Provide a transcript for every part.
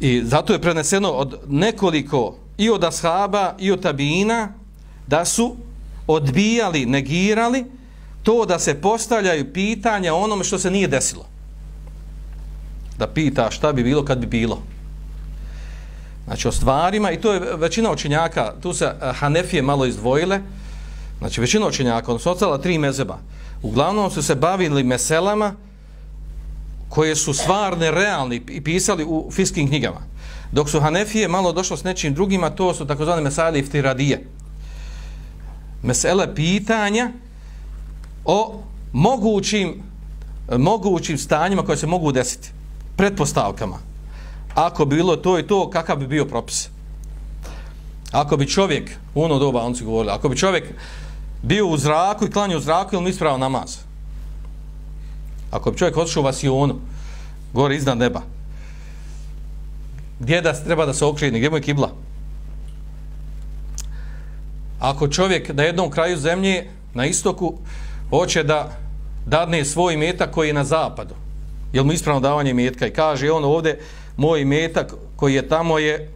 I zato je preneseno od nekoliko i od ashaba i od tabina da su odbijali, negirali to da se postavljaju pitanja onome što se nije desilo. Da pita šta bi bilo kad bi bilo. Znači o stvarima, i to je većina učenjaka, tu se eh, Hanefije malo izdvojile, znači većina učenjaka, odnosno ostala tri mezeba, uglavnom su se bavili meselama koje su stvarne, realne i pisali u fiskim knjigama. Dok su Hanefije malo došlo s nečim drugima, to su takozvane mesale iftiradije. Mesele pitanja o mogućim, mogućim stanjima koje se mogu desiti. Pretpostavkama. Ako bilo to i to, kakav bi bio propis? Ako bi čovjek, u ono doba on su govorili, ako bi čovjek bio u zraku i klanio u zraku, ili mi ispravo namaz? Ako bi čovjek otišao u vasionu, gore iznad neba, gdje da treba da se okrene, gdje mu je kibla? Ako čovjek na jednom kraju zemlje, na istoku, hoće da dadne svoj metak koji je na zapadu, je mu ispravno davanje metka i kaže on ovdje, moj metak koji je tamo je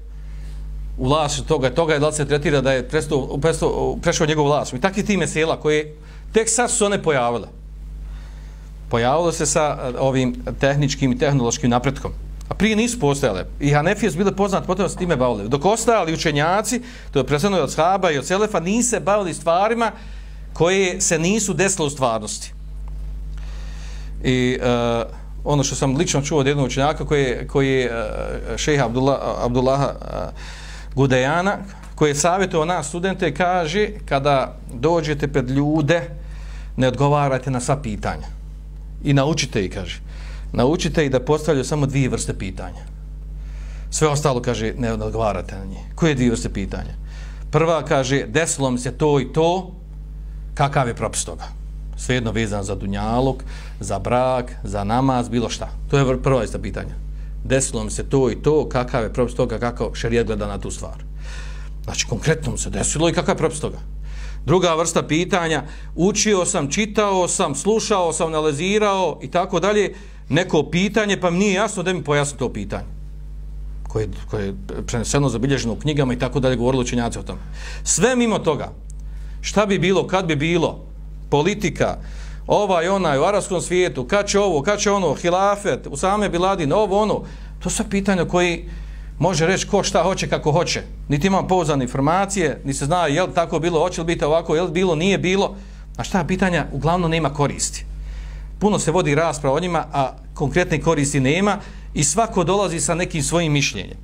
u vlasu toga, toga je da se tretira da je prestao, prestao, prešao njegov vlas. I takvi ti mesela koje tek sad su one pojavile. Pojavilo se sa eh, ovim tehničkim i tehnološkim napretkom. A prije nisu postojale. I Hanefije su bile poznate, potom se time bavili. Dok ostali učenjaci, to je predstavno od Shaba i od Selefa, nisu bavili stvarima koje se nisu desile u stvarnosti. I uh, ono što sam lično čuo od jednog učenjaka koji je, koji je uh, šeha Abdullah, Abdullaha uh, Gudejana, koji je savjetovao nas studente, kaže kada dođete pred ljude, ne odgovarajte na sva pitanja. I naučite ih, kaže naučite ih da postavljaju samo dvije vrste pitanja. Sve ostalo, kaže, ne odgovarate na nje. Koje dvije vrste pitanja? Prva, kaže, desilo mi se to i to, kakav je propis toga? Svejedno vezan za dunjalog, za brak, za namaz, bilo šta. To je prva vrsta pitanja. Desilo mi se to i to, kakav je propis toga, kako šerijet gleda na tu stvar. Znači, konkretno mu se desilo i kakav je propis toga? Druga vrsta pitanja, učio sam, čitao sam, slušao sam, analizirao i tako dalje, neko pitanje, pa mi nije jasno da mi pojasni to pitanje koje, koje je preneseno, zabilježeno u knjigama i tako dalje, govorilo učenjaci o tom. Sve mimo toga, šta bi bilo, kad bi bilo, politika, ovaj, onaj, u arabskom svijetu, kad će ovo, kad će ono, hilafet, Usame same biladine, ovo, ono, to su pitanja koji može reći ko šta hoće, kako hoće. Niti imam pouzdane informacije, ni se zna je li tako bilo, hoće li biti ovako, je li bilo, nije bilo. A šta pitanja, uglavnom nema koristi puno se vodi rasprava o njima, a konkretne koristi nema i svako dolazi sa nekim svojim mišljenjem.